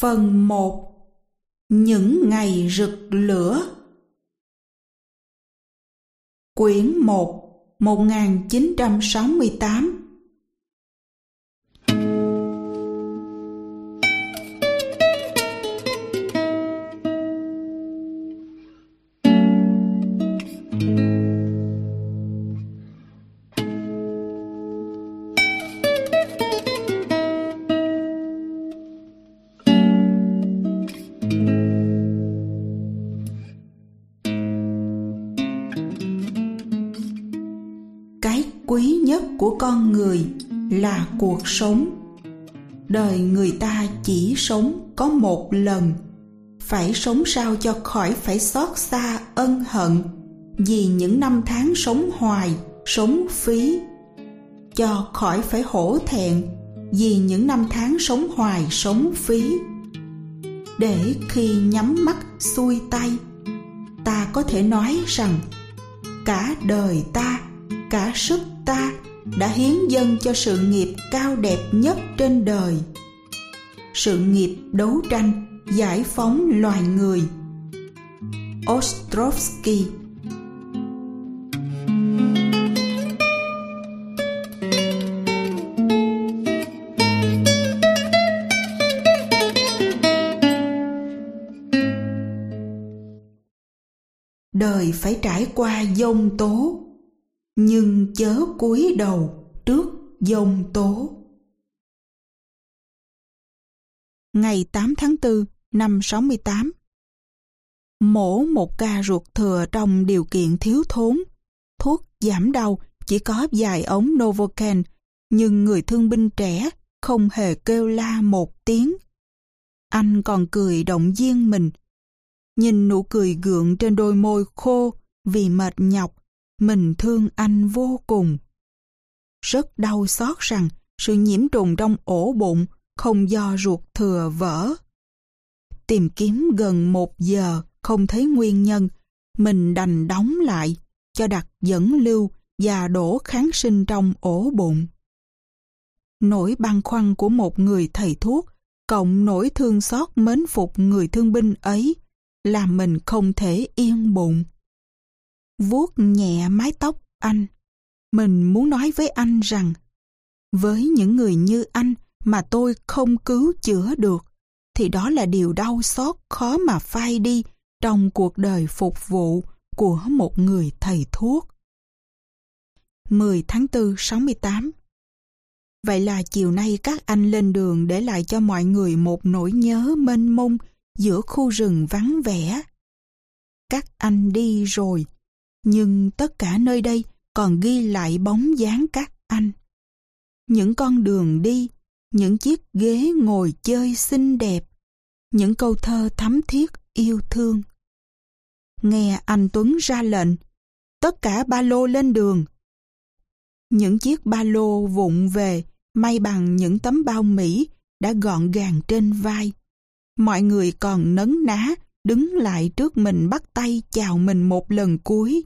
Phần 1 Những ngày rực lửa. Quyển 1 1968 con người là cuộc sống. Đời người ta chỉ sống có một lần. Phải sống sao cho khỏi phải xót xa ân hận. Vì những năm tháng sống hoài, sống phí. Cho khỏi phải hổ thẹn. Vì những năm tháng sống hoài, sống phí. Để khi nhắm mắt, xuôi tay, ta có thể nói rằng cả đời ta, cả sức ta đã hiến dâng cho sự nghiệp cao đẹp nhất trên đời. Sự nghiệp đấu tranh, giải phóng loài người. Ostrovsky. Đời phải trải qua dông tố nhưng chớ cúi đầu trước dông tố. Ngày 8 tháng 4 năm 68 Mổ một ca ruột thừa trong điều kiện thiếu thốn. Thuốc giảm đau chỉ có vài ống Novocaine, nhưng người thương binh trẻ không hề kêu la một tiếng. Anh còn cười động viên mình. Nhìn nụ cười gượng trên đôi môi khô vì mệt nhọc mình thương anh vô cùng. Rất đau xót rằng sự nhiễm trùng trong ổ bụng không do ruột thừa vỡ. Tìm kiếm gần một giờ không thấy nguyên nhân, mình đành đóng lại cho đặt dẫn lưu và đổ kháng sinh trong ổ bụng. Nỗi băn khoăn của một người thầy thuốc cộng nỗi thương xót mến phục người thương binh ấy làm mình không thể yên bụng vuốt nhẹ mái tóc anh. Mình muốn nói với anh rằng với những người như anh mà tôi không cứu chữa được thì đó là điều đau xót khó mà phai đi trong cuộc đời phục vụ của một người thầy thuốc. 10 tháng 4 68 Vậy là chiều nay các anh lên đường để lại cho mọi người một nỗi nhớ mênh mông giữa khu rừng vắng vẻ. Các anh đi rồi, nhưng tất cả nơi đây còn ghi lại bóng dáng các anh. Những con đường đi, những chiếc ghế ngồi chơi xinh đẹp, những câu thơ thắm thiết yêu thương. Nghe anh Tuấn ra lệnh, tất cả ba lô lên đường. Những chiếc ba lô vụng về, may bằng những tấm bao Mỹ đã gọn gàng trên vai. Mọi người còn nấn ná, đứng lại trước mình bắt tay chào mình một lần cuối.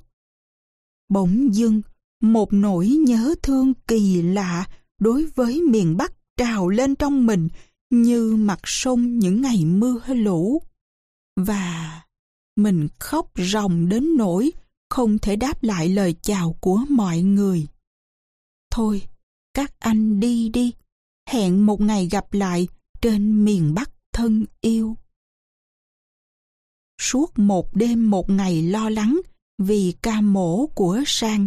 Bỗng dưng, một nỗi nhớ thương kỳ lạ đối với miền Bắc trào lên trong mình như mặt sông những ngày mưa lũ. Và mình khóc ròng đến nỗi không thể đáp lại lời chào của mọi người. Thôi, các anh đi đi, hẹn một ngày gặp lại trên miền Bắc thân yêu. Suốt một đêm một ngày lo lắng, vì ca mổ của Sang.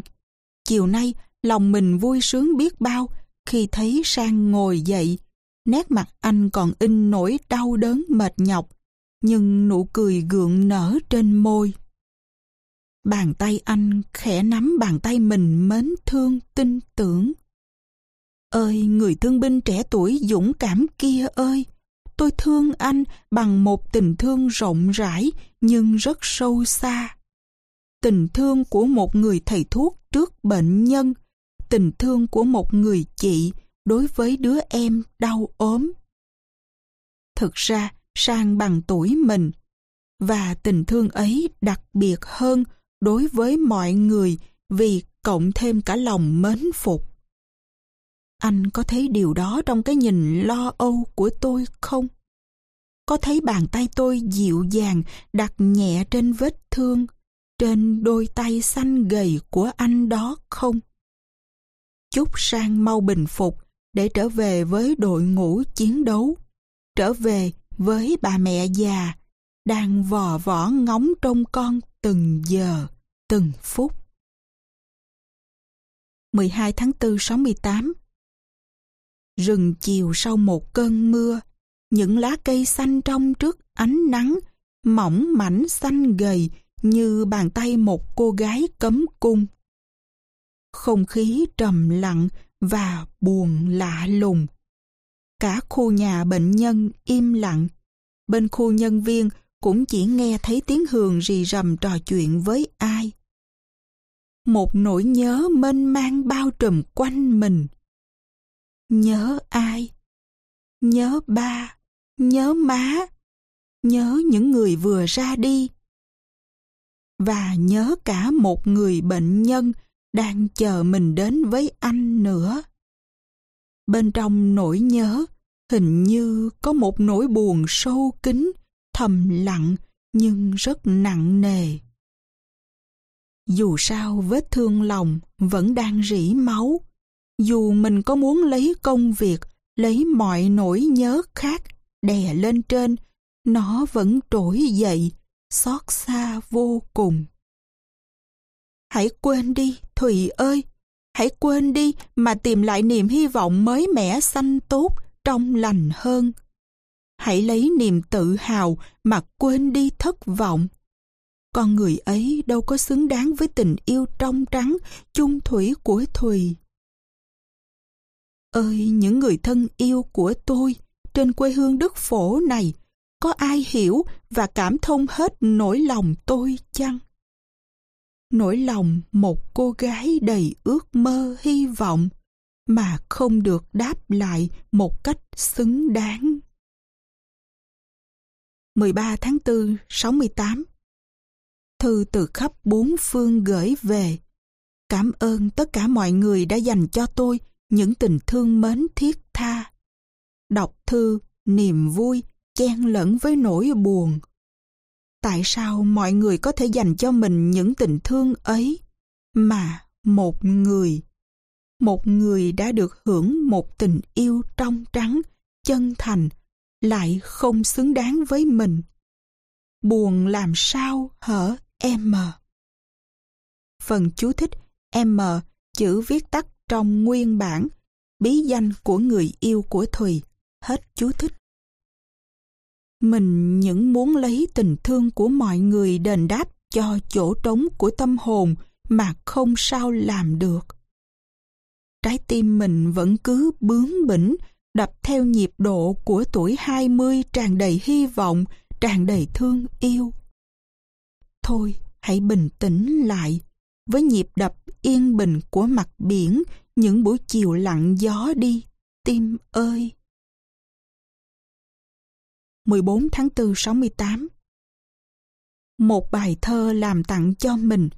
Chiều nay, lòng mình vui sướng biết bao khi thấy Sang ngồi dậy. Nét mặt anh còn in nỗi đau đớn mệt nhọc, nhưng nụ cười gượng nở trên môi. Bàn tay anh khẽ nắm bàn tay mình mến thương tin tưởng. Ơi người thương binh trẻ tuổi dũng cảm kia ơi! Tôi thương anh bằng một tình thương rộng rãi nhưng rất sâu xa tình thương của một người thầy thuốc trước bệnh nhân, tình thương của một người chị đối với đứa em đau ốm. Thực ra, sang bằng tuổi mình, và tình thương ấy đặc biệt hơn đối với mọi người vì cộng thêm cả lòng mến phục. Anh có thấy điều đó trong cái nhìn lo âu của tôi không? có thấy bàn tay tôi dịu dàng đặt nhẹ trên vết thương, trên đôi tay xanh gầy của anh đó không? Chúc sang mau bình phục để trở về với đội ngũ chiến đấu, trở về với bà mẹ già đang vò vỏ ngóng trông con từng giờ, từng phút. 12 tháng 4 68 Rừng chiều sau một cơn mưa, những lá cây xanh trong trước ánh nắng, mỏng mảnh xanh gầy như bàn tay một cô gái cấm cung. Không khí trầm lặng và buồn lạ lùng. Cả khu nhà bệnh nhân im lặng. Bên khu nhân viên cũng chỉ nghe thấy tiếng hường rì rầm trò chuyện với ai. Một nỗi nhớ mênh mang bao trùm quanh mình. Nhớ ai? Nhớ ba, nhớ má, nhớ những người vừa ra đi. Và nhớ cả một người bệnh nhân đang chờ mình đến với anh nữa. Bên trong nỗi nhớ, hình như có một nỗi buồn sâu kín, thầm lặng nhưng rất nặng nề. Dù sao vết thương lòng vẫn đang rỉ máu, dù mình có muốn lấy công việc, lấy mọi nỗi nhớ khác đè lên trên, nó vẫn trỗi dậy, xót xa vô cùng. Hãy quên đi, Thùy ơi! Hãy quên đi mà tìm lại niềm hy vọng mới mẻ xanh tốt, trong lành hơn. Hãy lấy niềm tự hào mà quên đi thất vọng. Con người ấy đâu có xứng đáng với tình yêu trong trắng, chung thủy của Thùy. Ơi những người thân yêu của tôi, trên quê hương đất phổ này, có ai hiểu và cảm thông hết nỗi lòng tôi chăng? nỗi lòng một cô gái đầy ước mơ hy vọng mà không được đáp lại một cách xứng đáng. 13 tháng 4, 68 Thư từ khắp bốn phương gửi về. Cảm ơn tất cả mọi người đã dành cho tôi những tình thương mến thiết tha. Đọc thư, niềm vui, chen lẫn với nỗi buồn. Tại sao mọi người có thể dành cho mình những tình thương ấy mà một người? Một người đã được hưởng một tình yêu trong trắng, chân thành, lại không xứng đáng với mình. Buồn làm sao hở em? Phần chú thích m chữ viết tắt trong nguyên bản, bí danh của người yêu của thùy, hết chú thích mình những muốn lấy tình thương của mọi người đền đáp cho chỗ trống của tâm hồn mà không sao làm được. Trái tim mình vẫn cứ bướng bỉnh, đập theo nhịp độ của tuổi 20 tràn đầy hy vọng, tràn đầy thương yêu. Thôi, hãy bình tĩnh lại, với nhịp đập yên bình của mặt biển, những buổi chiều lặng gió đi, tim ơi! 14 tháng 4 68 Một bài thơ làm tặng cho mình,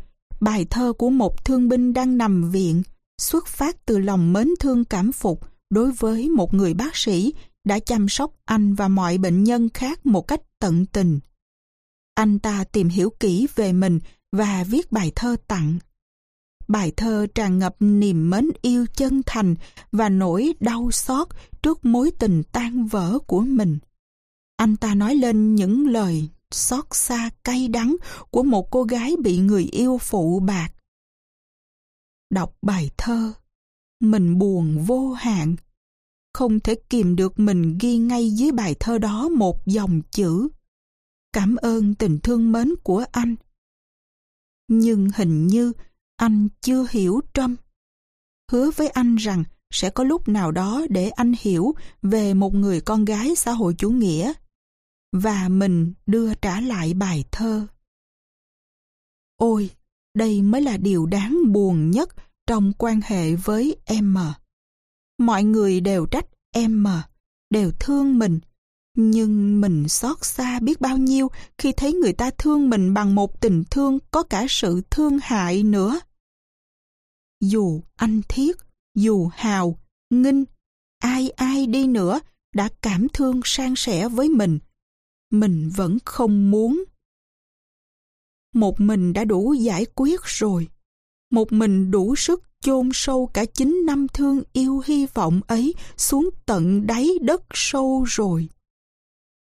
bài thơ của một thương binh đang nằm viện, xuất phát từ lòng mến thương cảm phục đối với một người bác sĩ đã chăm sóc anh và mọi bệnh nhân khác một cách tận tình. Anh ta tìm hiểu kỹ về mình và viết bài thơ tặng. Bài thơ tràn ngập niềm mến yêu chân thành và nỗi đau xót trước mối tình tan vỡ của mình anh ta nói lên những lời xót xa cay đắng của một cô gái bị người yêu phụ bạc. Đọc bài thơ, mình buồn vô hạn, không thể kìm được mình ghi ngay dưới bài thơ đó một dòng chữ. Cảm ơn tình thương mến của anh. Nhưng hình như anh chưa hiểu Trâm. Hứa với anh rằng sẽ có lúc nào đó để anh hiểu về một người con gái xã hội chủ nghĩa và mình đưa trả lại bài thơ. Ôi, đây mới là điều đáng buồn nhất trong quan hệ với em. À. Mọi người đều trách em, à, đều thương mình, nhưng mình xót xa biết bao nhiêu khi thấy người ta thương mình bằng một tình thương có cả sự thương hại nữa. Dù anh Thiết, dù Hào, Nghinh, ai ai đi nữa đã cảm thương san sẻ với mình, mình vẫn không muốn. Một mình đã đủ giải quyết rồi. Một mình đủ sức chôn sâu cả chín năm thương yêu hy vọng ấy xuống tận đáy đất sâu rồi.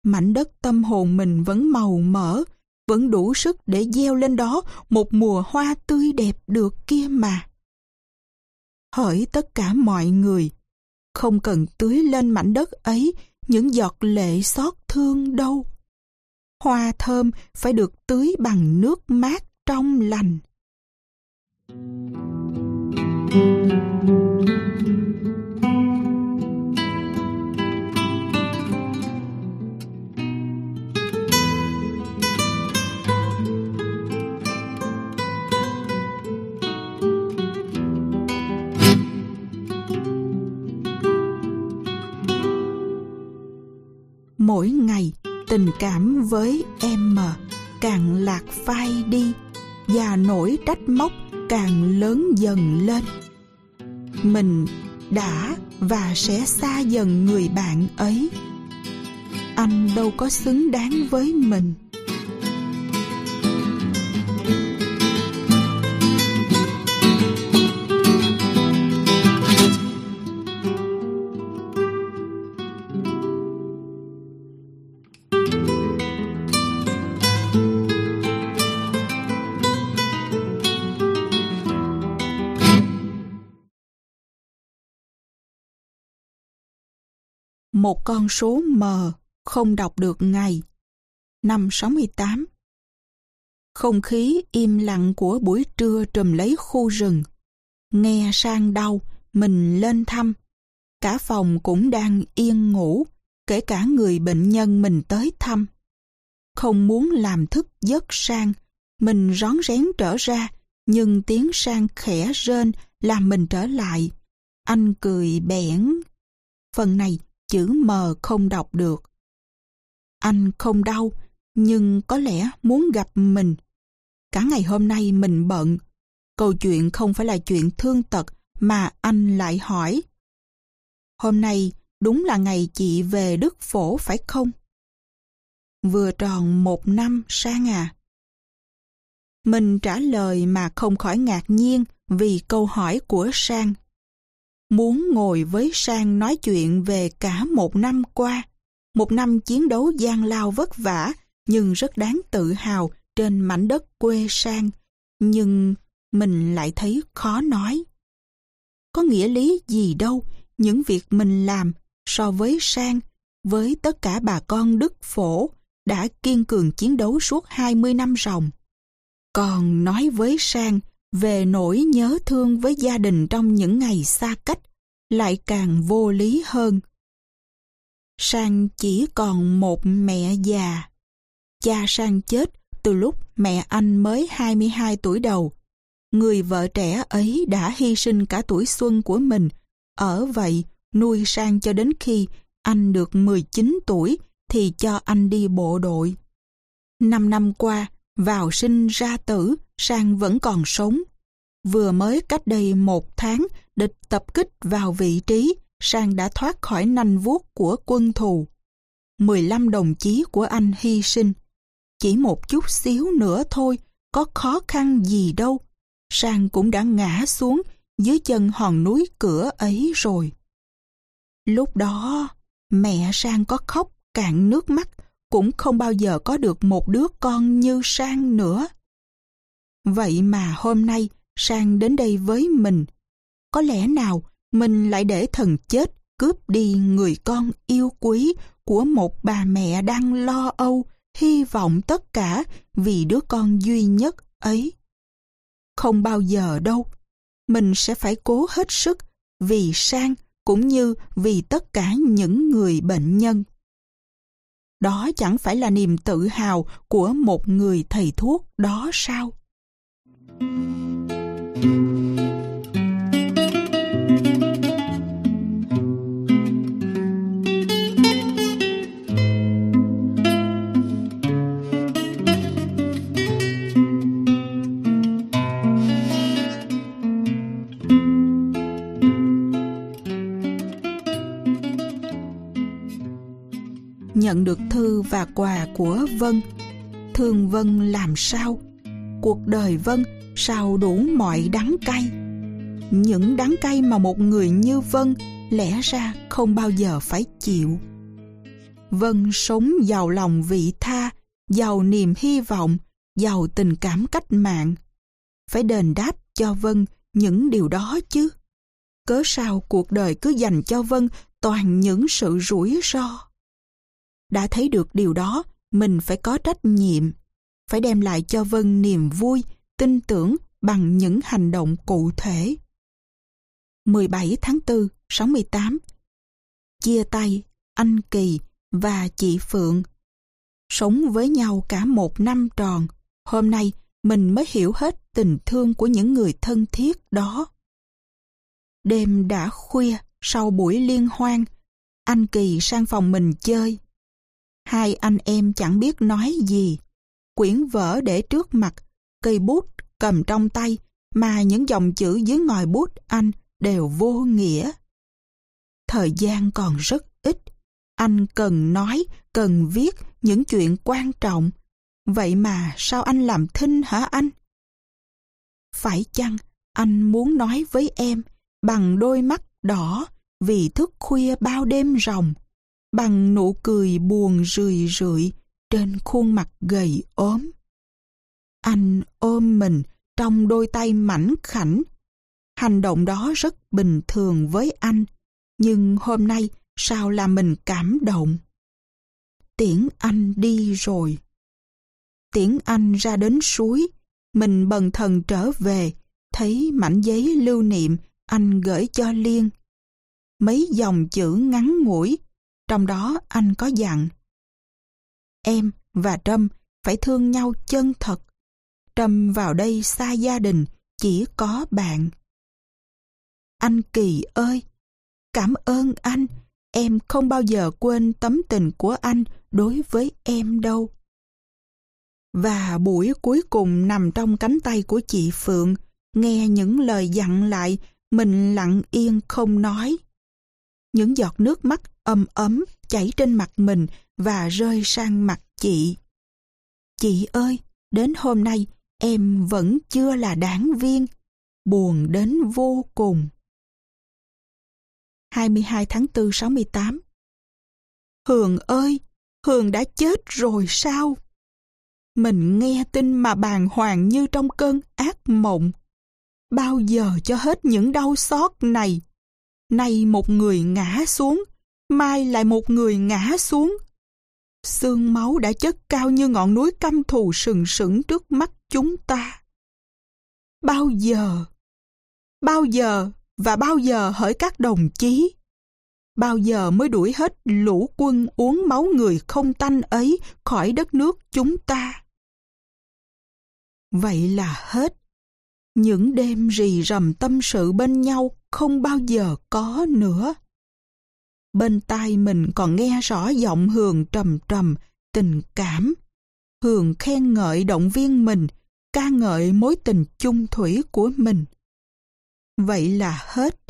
Mảnh đất tâm hồn mình vẫn màu mỡ, vẫn đủ sức để gieo lên đó một mùa hoa tươi đẹp được kia mà. Hỡi tất cả mọi người, không cần tưới lên mảnh đất ấy những giọt lệ xót thương đâu. Hoa thơm phải được tưới bằng nước mát trong lành. Mỗi ngày tình cảm với em mờ càng lạc phai đi và nỗi trách móc càng lớn dần lên. Mình đã và sẽ xa dần người bạn ấy. Anh đâu có xứng đáng với mình. Một con số mờ không đọc được ngày. Năm 68 Không khí im lặng của buổi trưa trùm lấy khu rừng. Nghe sang đau, mình lên thăm. Cả phòng cũng đang yên ngủ, kể cả người bệnh nhân mình tới thăm. Không muốn làm thức giấc sang, mình rón rén trở ra, nhưng tiếng sang khẽ rên làm mình trở lại. Anh cười bẽn. Phần này chữ mờ không đọc được. Anh không đau, nhưng có lẽ muốn gặp mình. Cả ngày hôm nay mình bận. Câu chuyện không phải là chuyện thương tật mà anh lại hỏi. Hôm nay đúng là ngày chị về Đức Phổ phải không? Vừa tròn một năm sang à? Mình trả lời mà không khỏi ngạc nhiên vì câu hỏi của Sang muốn ngồi với Sang nói chuyện về cả một năm qua. Một năm chiến đấu gian lao vất vả, nhưng rất đáng tự hào trên mảnh đất quê Sang. Nhưng mình lại thấy khó nói. Có nghĩa lý gì đâu những việc mình làm so với Sang, với tất cả bà con Đức Phổ đã kiên cường chiến đấu suốt 20 năm ròng. Còn nói với Sang về nỗi nhớ thương với gia đình trong những ngày xa cách lại càng vô lý hơn. Sang chỉ còn một mẹ già. Cha Sang chết từ lúc mẹ anh mới 22 tuổi đầu. Người vợ trẻ ấy đã hy sinh cả tuổi xuân của mình, ở vậy nuôi Sang cho đến khi anh được 19 tuổi thì cho anh đi bộ đội. Năm năm qua, vào sinh ra tử, Sang vẫn còn sống. Vừa mới cách đây một tháng, địch tập kích vào vị trí, Sang đã thoát khỏi nanh vuốt của quân thù. 15 đồng chí của anh hy sinh. Chỉ một chút xíu nữa thôi, có khó khăn gì đâu. Sang cũng đã ngã xuống dưới chân hòn núi cửa ấy rồi. Lúc đó, mẹ Sang có khóc cạn nước mắt, cũng không bao giờ có được một đứa con như Sang nữa. Vậy mà hôm nay, Sang đến đây với mình. Có lẽ nào mình lại để thần chết cướp đi người con yêu quý của một bà mẹ đang lo âu, hy vọng tất cả vì đứa con duy nhất ấy. Không bao giờ đâu, mình sẽ phải cố hết sức vì sang cũng như vì tất cả những người bệnh nhân. Đó chẳng phải là niềm tự hào của một người thầy thuốc đó sao? nhận được thư và quà của Vân. thường Vân làm sao? Cuộc đời Vân sao đủ mọi đắng cay? Những đắng cay mà một người như Vân lẽ ra không bao giờ phải chịu. Vân sống giàu lòng vị tha, giàu niềm hy vọng, giàu tình cảm cách mạng. Phải đền đáp cho Vân những điều đó chứ. Cớ sao cuộc đời cứ dành cho Vân toàn những sự rủi ro. Đã thấy được điều đó, mình phải có trách nhiệm, phải đem lại cho Vân niềm vui, tin tưởng bằng những hành động cụ thể. 17 tháng 4, 68 Chia tay, anh Kỳ và chị Phượng Sống với nhau cả một năm tròn, hôm nay mình mới hiểu hết tình thương của những người thân thiết đó. Đêm đã khuya, sau buổi liên hoan, anh Kỳ sang phòng mình chơi. Hai anh em chẳng biết nói gì. Quyển vở để trước mặt, cây bút cầm trong tay, mà những dòng chữ dưới ngòi bút anh đều vô nghĩa. Thời gian còn rất ít. Anh cần nói, cần viết những chuyện quan trọng. Vậy mà sao anh làm thinh hả anh? Phải chăng anh muốn nói với em bằng đôi mắt đỏ vì thức khuya bao đêm ròng, bằng nụ cười buồn rười rượi trên khuôn mặt gầy ốm. Anh ôm mình trong đôi tay mảnh khảnh. Hành động đó rất bình thường với anh, nhưng hôm nay sao làm mình cảm động? Tiễn anh đi rồi. Tiễn anh ra đến suối, mình bần thần trở về, thấy mảnh giấy lưu niệm anh gửi cho Liên. Mấy dòng chữ ngắn ngủi, trong đó anh có dặn. Em và Trâm phải thương nhau chân thật. Trâm vào đây xa gia đình, chỉ có bạn. Anh Kỳ ơi, cảm ơn anh, em không bao giờ quên tấm tình của anh đối với em đâu. Và buổi cuối cùng nằm trong cánh tay của chị Phượng, nghe những lời dặn lại, mình lặng yên không nói. Những giọt nước mắt ấm ấm chảy trên mặt mình và rơi sang mặt chị. Chị ơi, đến hôm nay em vẫn chưa là đảng viên, buồn đến vô cùng. 22 tháng 4 68 Hường ơi, Hường đã chết rồi sao? Mình nghe tin mà bàng hoàng như trong cơn ác mộng. Bao giờ cho hết những đau xót này? Nay một người ngã xuống, mai lại một người ngã xuống. Sương máu đã chất cao như ngọn núi căm thù sừng sững trước mắt chúng ta. Bao giờ? Bao giờ và bao giờ hỡi các đồng chí? Bao giờ mới đuổi hết lũ quân uống máu người không tanh ấy khỏi đất nước chúng ta? Vậy là hết. Những đêm rì rầm tâm sự bên nhau không bao giờ có nữa. Bên tai mình còn nghe rõ giọng Hường trầm trầm, tình cảm. Hường khen ngợi động viên mình, ca ngợi mối tình chung thủy của mình. Vậy là hết.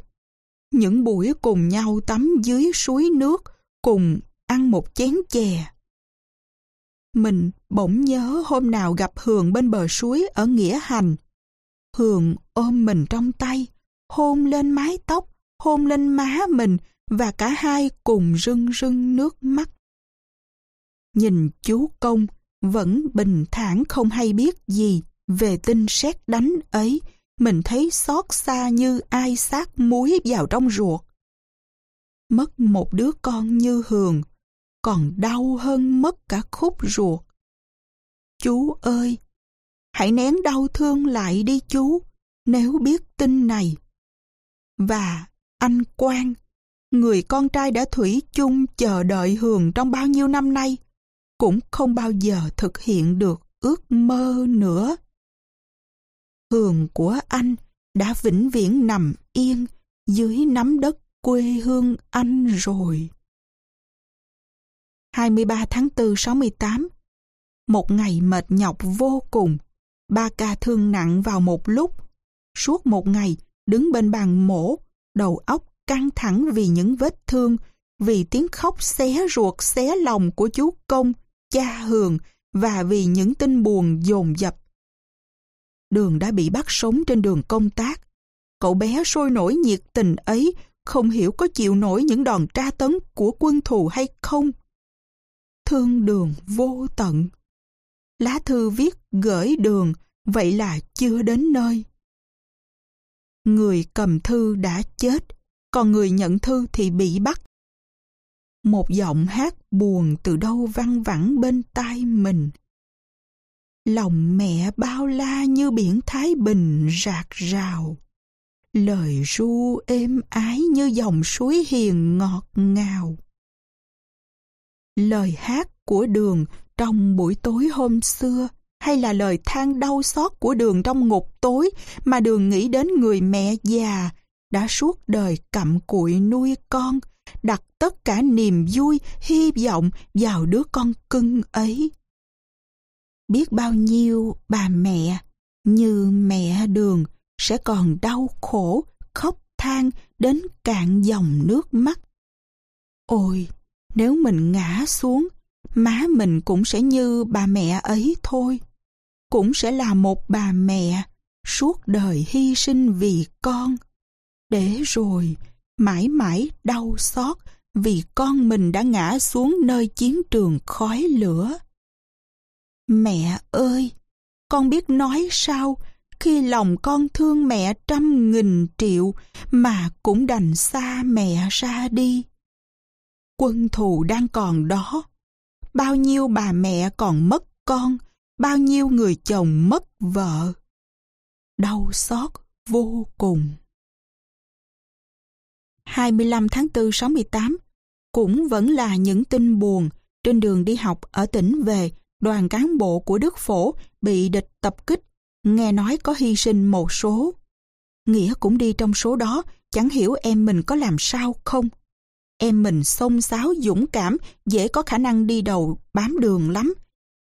Những buổi cùng nhau tắm dưới suối nước, cùng ăn một chén chè. Mình bỗng nhớ hôm nào gặp Hường bên bờ suối ở Nghĩa Hành. Hường ôm mình trong tay, hôn lên mái tóc, hôn lên má mình và cả hai cùng rưng rưng nước mắt. Nhìn chú Công vẫn bình thản không hay biết gì về tin sét đánh ấy, mình thấy xót xa như ai sát muối vào trong ruột. Mất một đứa con như Hường, còn đau hơn mất cả khúc ruột. Chú ơi, hãy nén đau thương lại đi chú, nếu biết tin này. Và anh Quang, người con trai đã thủy chung chờ đợi Hường trong bao nhiêu năm nay, cũng không bao giờ thực hiện được ước mơ nữa. Hường của anh đã vĩnh viễn nằm yên dưới nắm đất quê hương anh rồi. 23 tháng 4 68 Một ngày mệt nhọc vô cùng, ba ca thương nặng vào một lúc. Suốt một ngày, đứng bên bàn mổ, đầu óc căng thẳng vì những vết thương, vì tiếng khóc xé ruột xé lòng của chú Công, cha Hường và vì những tin buồn dồn dập. Đường đã bị bắt sống trên đường công tác. Cậu bé sôi nổi nhiệt tình ấy không hiểu có chịu nổi những đòn tra tấn của quân thù hay không. Thương đường vô tận. Lá thư viết gửi đường, vậy là chưa đến nơi. Người cầm thư đã chết, còn người nhận thư thì bị bắt. Một giọng hát buồn từ đâu văng vẳng bên tai mình. Lòng mẹ bao la như biển Thái Bình rạc rào. Lời ru êm ái như dòng suối hiền ngọt ngào. Lời hát của đường trong buổi tối hôm xưa hay là lời than đau xót của đường trong ngục tối mà đường nghĩ đến người mẹ già đã suốt đời cặm cụi nuôi con, đặt tất cả niềm vui, hy vọng vào đứa con cưng ấy. Biết bao nhiêu bà mẹ như mẹ đường sẽ còn đau khổ, khóc than đến cạn dòng nước mắt. Ôi, nếu mình ngã xuống, má mình cũng sẽ như bà mẹ ấy thôi. Cũng sẽ là một bà mẹ suốt đời hy sinh vì con. Để rồi mãi mãi đau xót vì con mình đã ngã xuống nơi chiến trường khói lửa. Mẹ ơi, con biết nói sao khi lòng con thương mẹ trăm nghìn triệu mà cũng đành xa mẹ ra đi. Quân thù đang còn đó. Bao nhiêu bà mẹ còn mất con, bao nhiêu người chồng mất vợ. Đau xót vô cùng. 25 tháng 4 68 cũng vẫn là những tin buồn trên đường đi học ở tỉnh về đoàn cán bộ của Đức Phổ bị địch tập kích nghe nói có hy sinh một số. Nghĩa cũng đi trong số đó, chẳng hiểu em mình có làm sao không. Em mình xông xáo dũng cảm, dễ có khả năng đi đầu bám đường lắm.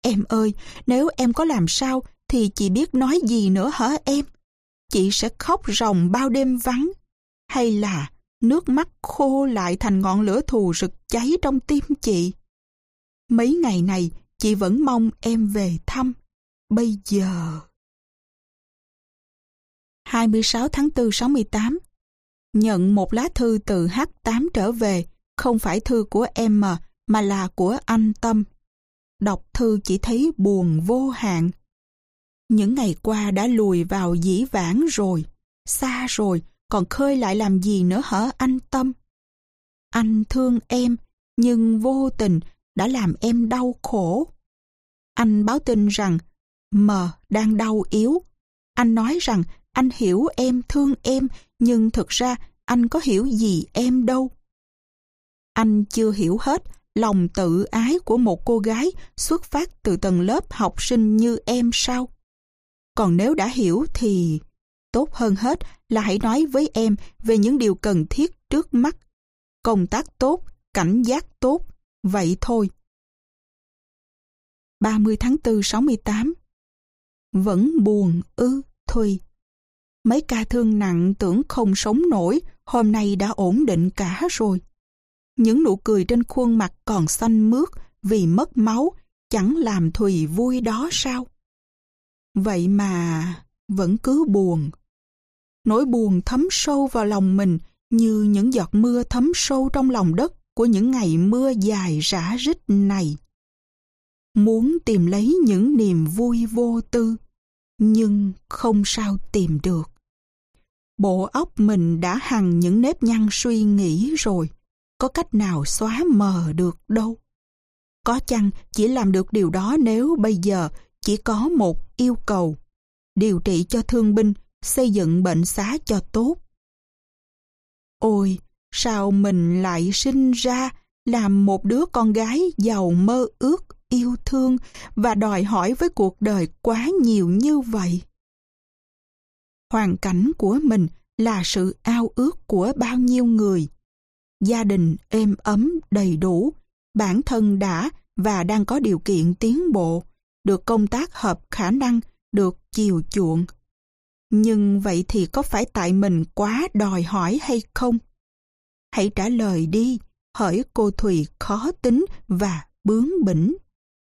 Em ơi, nếu em có làm sao thì chị biết nói gì nữa hả em? Chị sẽ khóc ròng bao đêm vắng. Hay là nước mắt khô lại thành ngọn lửa thù rực cháy trong tim chị? Mấy ngày này chị vẫn mong em về thăm. Bây giờ... 26 tháng 4 68 Nhận một lá thư từ H8 trở về, không phải thư của em mà, mà là của anh Tâm. Đọc thư chỉ thấy buồn vô hạn. Những ngày qua đã lùi vào dĩ vãng rồi, xa rồi, còn khơi lại làm gì nữa hả anh Tâm? Anh thương em, nhưng vô tình đã làm em đau khổ. Anh báo tin rằng M đang đau yếu. Anh nói rằng anh hiểu em thương em, nhưng thực ra anh có hiểu gì em đâu. Anh chưa hiểu hết lòng tự ái của một cô gái xuất phát từ tầng lớp học sinh như em sao? Còn nếu đã hiểu thì tốt hơn hết là hãy nói với em về những điều cần thiết trước mắt. Công tác tốt, cảnh giác tốt, vậy thôi. 30 tháng 4 68 Vẫn buồn ư, Thùy. Mấy ca thương nặng tưởng không sống nổi, hôm nay đã ổn định cả rồi. Những nụ cười trên khuôn mặt còn xanh mướt vì mất máu, chẳng làm Thùy vui đó sao? Vậy mà vẫn cứ buồn. Nỗi buồn thấm sâu vào lòng mình như những giọt mưa thấm sâu trong lòng đất của những ngày mưa dài rã rít này. Muốn tìm lấy những niềm vui vô tư, nhưng không sao tìm được. Bộ óc mình đã hằng những nếp nhăn suy nghĩ rồi, có cách nào xóa mờ được đâu. Có chăng chỉ làm được điều đó nếu bây giờ chỉ có một yêu cầu, điều trị cho thương binh, xây dựng bệnh xá cho tốt. Ôi, sao mình lại sinh ra làm một đứa con gái giàu mơ ước, yêu thương và đòi hỏi với cuộc đời quá nhiều như vậy? Hoàn cảnh của mình là sự ao ước của bao nhiêu người. Gia đình êm ấm đầy đủ, bản thân đã và đang có điều kiện tiến bộ, được công tác hợp khả năng, được chiều chuộng. Nhưng vậy thì có phải tại mình quá đòi hỏi hay không? Hãy trả lời đi, hỡi cô Thùy khó tính và bướng bỉnh.